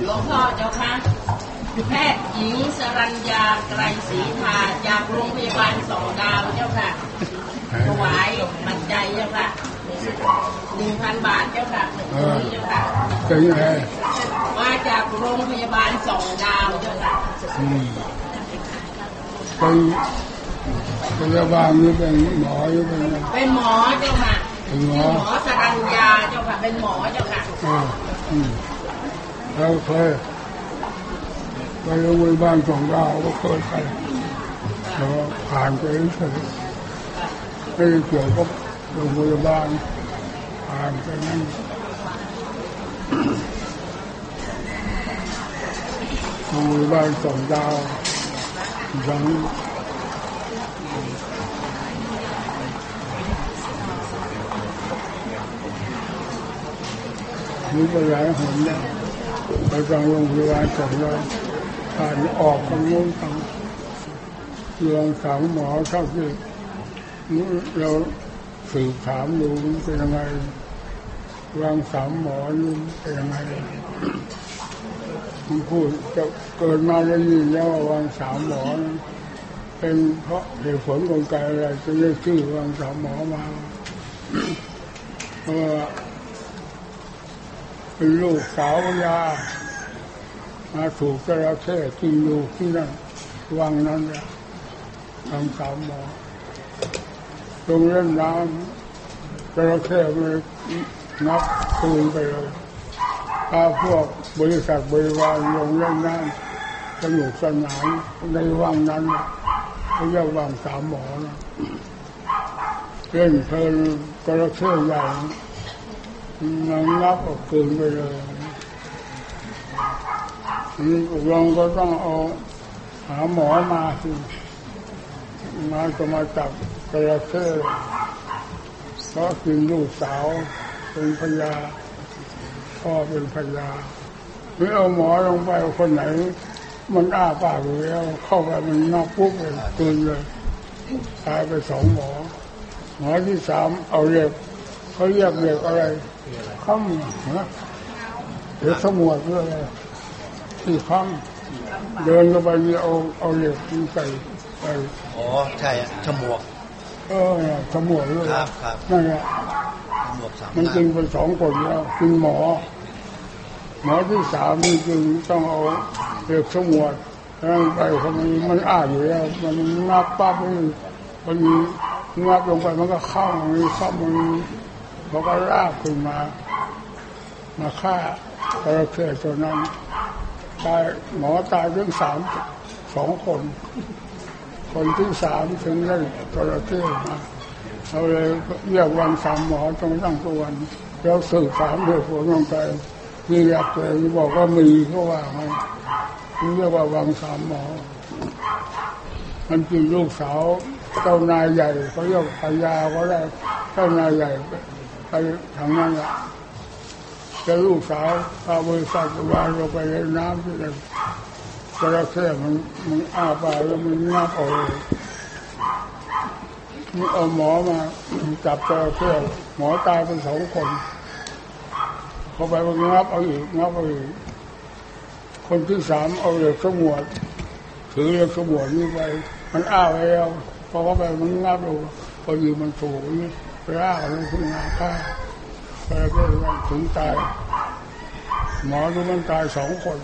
หลวงพ่อเจ้าค่ะแพทย์หญิงสรัญญาไกรศรีทาจากโรงพยาบาลสองดาวเจ้าค่ะถวายปัจจัยเจ้าค่ะหนึ่งพันบาทเจ้าค่ะหนึ่งคนเจ้าค่ะจะยังไงมาจากโรงพยาบาลสองดาวเจ้าค่ะอืมเป็นพยาบาลหรือเป็นหมอหรือเป็นอะไรเป็นหมอเจ้าค่ะเป็นหมอหมอสรัญญาเจ้าค่ะเป็นหมอเจ้าค่ะอ่าอืม เราเคยไปโรงพยาบาลของเราก็เคยไปแต่ว่าผ่านไปเฉยๆไม่ได้เกี่ยวกับโรงพยาบาลผ่านไปนั่นโรงพยาบาลสองดาวยังมีไปหลายหนแล้ว ไปทางโรงพยาบาลสองดาวผ่านออกทางโน้นทางลองถามหมอเท่าที่เราสืบถามดูเป็นยังไงลองถามหมอดูเป็นยังไงมันพูดจะเกิดมาแล้วยินแล้วว่าวางสามหมอ เป็นเพราะเหตุผลกลไกอะไรจะเรียกชื่อวางสามหมอมาเพราะว่า เป็นลูกสาวยามาถูกจระเข้กินอยู่ที่นั่นวังนั้นแหละทำสามหมอตรงเล่นน้ำจระเข้มันนับคืนไปเลยถ้าพวกบริษัทบริวารลงเล่นน้ำสนุกสนานในวังนั้นน่ะเขาเรียกวังสามหมอนะเล่นเพลินจระเข้ใหญ่ มันนับเอาคืนไปเลยเราก็ต้องเอาหาหมอมาสิมาจะมาจับกระเข้เพราะกินลูกสาวเป็นพยาพ่อเป็นพยาไม่เอาหมอลงไปคนไหน มันอ้าปากอยู่แล้ว เข้าไปมันนอกปุ๊บเลยตืนเลยตายไปสองหมอ หมอที่สามเอาเล็ก เขาเรียกเหล็กอะไรข้ามนะเดี๋ยวสมวดเพื่ออะไรที่ข้างเดินเข้าไปนี่เอาเอาเหล็กนี่ใส่ไปอ๋อใช่อะฉมวกเออเนี่ยสมวดด้วยครับครับนั่นแหละฉมวกสามมันด้ากินนไปสองคนแล้วกินหมอ หมอที่สามนี่จึงต้องเอาเหล็กสมวดแล้วไปเขามันมันอ้าอยู่แล้ว มันงับปั๊บมันมันงับลงไปมันก็เข้ามันเข้ามัน มันก็ลากขึ้นมา มาฆ่าจระเข้ตัวนั้นตายหมอตายถึงสามสองคน คนที่สามถึงได้จระเข้มาเราเลยเรียกวันสามหมอตรงตั้งตัววันแล้วสืบถามเหตุผลลงไปมีหลักเลยบอกว่ามีก็ว่าไงเรียกว่าวังสามหมอ มันเป็นลูกสาวเจ้านายใหญ่เขาเรียกพญาก็ได้เจ้านายใหญ่ ไปทางนั้นละจะลูกสาวพาบริษัทวางลงไปในน้ำที่นั่นจระเข้มันมันอ้าปากแล้วมันงับเอาเลยมันเอาหมอมาจับจระเข้หมอตายเป็นสองคนเข้าไปมันงับเอาอีกงับเอาอีกคนที่สามเอาเหล็กสมวดถือเหล็กสมวดนี่ไป มันอ้าไปแล้วพอเข้าไปมันงับดูพออยู่มันถูกนี่ ไปอ้ามันขึ้นมาฆ่าไปก็ถึงตาย หมอดูมันตายสองคน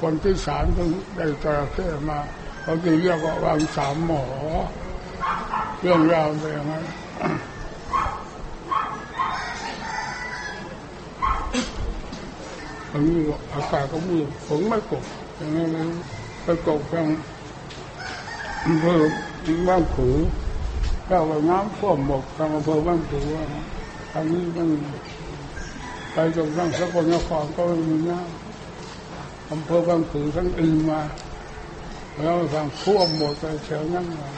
คนที่สามถึงได้จระเข้มาเขาจะเรียกว่าวางสามหมอ เรื่องราวเป็นอย่างนั้นอันนี้อากาศก็มืดฝนไม่ตกอย่างนั้นไปตกทางอำเภอบ้านผื อแล้วก็น้ำท่วมหมดทางอำเภอบ้านผือทางนี้มันไปจนทั้งสกลนครก็ไม่มีน้ำอำเภอบางผือทั้งอื่นมาแล้วทางท่วมหมดไปแถวนั้นมา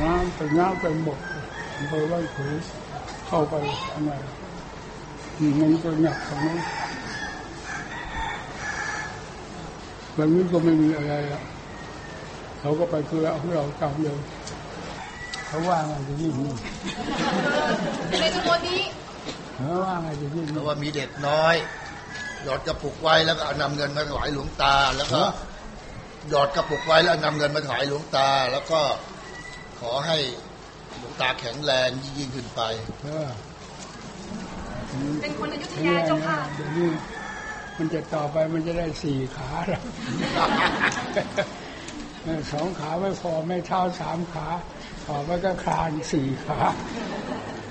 น้ำเป็นน้ำเป็นหมดอำเภอบางผือเข้าไปทำไมมันก็หนักตรงนั้นวันนี้ก็ไม่มีอะไรอะเขาก็ไปคือเอาเราจำเลย เขาว่าไงจะยิ่งนี่เป็นคนนี้เขาว่าไงจะยิ่งเพนี่ราะว่ามีเด็กน้อย หยอดกระปุกไว้แล้วก็เอานำเงินมาถวายหลวงตาแล้วก็ หยอดกระปุกไว้แล้วนำเงินมาถวายหลวงตา แล้วก็ขอให้หลวงตาแข็งแรงยิ่งๆขึ้นไป เออเป็นคนอยุธแข็งยาแรงเจ้านะค่ะ เดี๋ยวนี้มันจะต่อไปมันจะได้สี่ขาแล้ว เออสองขาไม่พอไม่เท่าสามขา ต่อไปก็คลานสี่ขา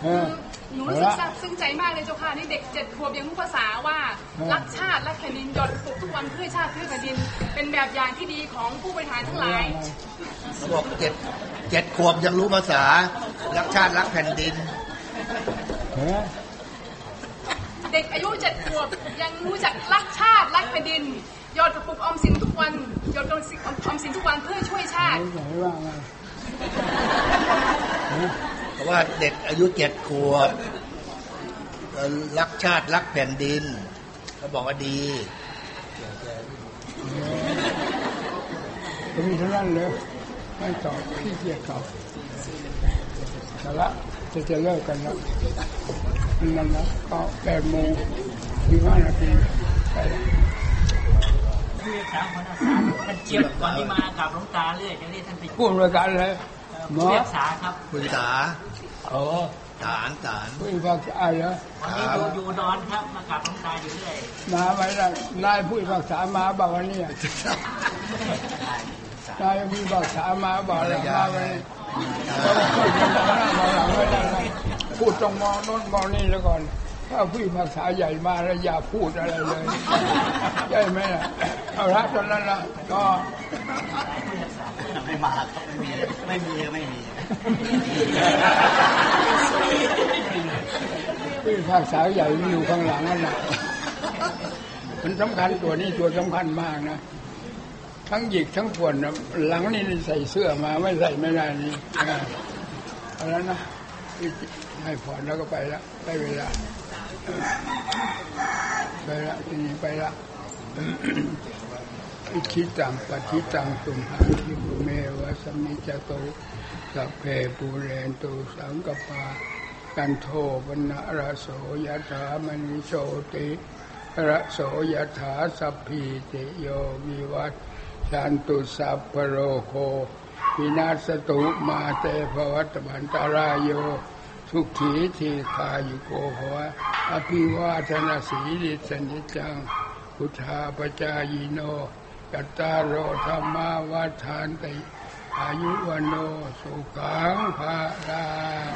เออหนูเอารู้สึกละซาบซึ้งใจมากเลยเจ้าค่ะนี่เด็กเจ็ดขวบยังรู้ภาษาว่าเออรักชาติรักแผ่นดินหยอดปลุกทุกวันเพื่อชาติเพื่อแผ่นดิน เป็นแบบอย่างที่ดีของผู้บริหารทั้งหลายเขาบอกเจ็ดเจ็ดขวบยังรู้ภาษา รักชาติรักแผ่นดินเออเด็กอายุเจ็ดขวบยังรู้จักรักชาติรักแผ่นดินหยอดกระปุกออมสินทุกวันหยอดกระปุกออมสินทุกวันเพื่อช่วยชาติไหนว่าไง เพราะว่าเด็กอายุเจ็ดขวบรักชาติรักแผ่นดินเขาบอกว่าดีมีเท่านั้นเลยไม่ตอบขี้เกียจตอบแต่ละจะจะเลิกกันแล้วนั่นแล้วก็แปดโมงยี่ห้านาทีไป แล้วผู้รักษาคนอาสาท่านเจี๊ยบก่อนที่มากับหลวงตาเรื่อยจะเรียกท่านไปพูดรายการเลยหมอผู้รักษาครับคุณตาโอ้ตานตานผู้พิพากษาเหรอวันนี้อยู่อยู่ดอนครับมากับหลวงตาอยู่เรื่อยมาไหมล่ะนายผู้พิพากษามาบอกวันนี้นายผู้พิพากษามาบอกแล้วมาไรมาไว้พูดต้องมองโน้นมองนี่แล้วก่อน ถ้าผู้พิพาษาใหญ่มาแล้วอย่าพูดอะไรเลยใช่ไหมล่ะเอาละตอนนั้นละก็ไม่มาครับไม่มีไม่มีไม่มีผู้พิพาษาใหญ่มันอยู่ข้างหลังนั่นแหละมันสำคัญตัวนี้ตัวสำคัญมากนะทั้งหยิกทั้งปวนะหลังนี่ใส่เสื้อมาไม่ใส่ไม่ได้นี่อ่าเอาแล้วนะให้ผ่อนแล้วก็ไปละได้เวลา ไปละทีนี้ไปละอิชิตังปฏิตังตุมหังคิปุเมวะสมมิจโตสัพเพปูเรนตุสังกปากันโทปนะระโสยถามณิโชติระโสยถาสัพพิติโยวิวัตชันตุสัพพโรโควินาศตุมาเตภวัตบันตารายโยสุขีทีคายุโกภวะ อภิวาทนาสีริสนิจัง พุทธาปจายโนกัตตาโรธรรมาวาทานติอายุวันโนสุขังภาลัง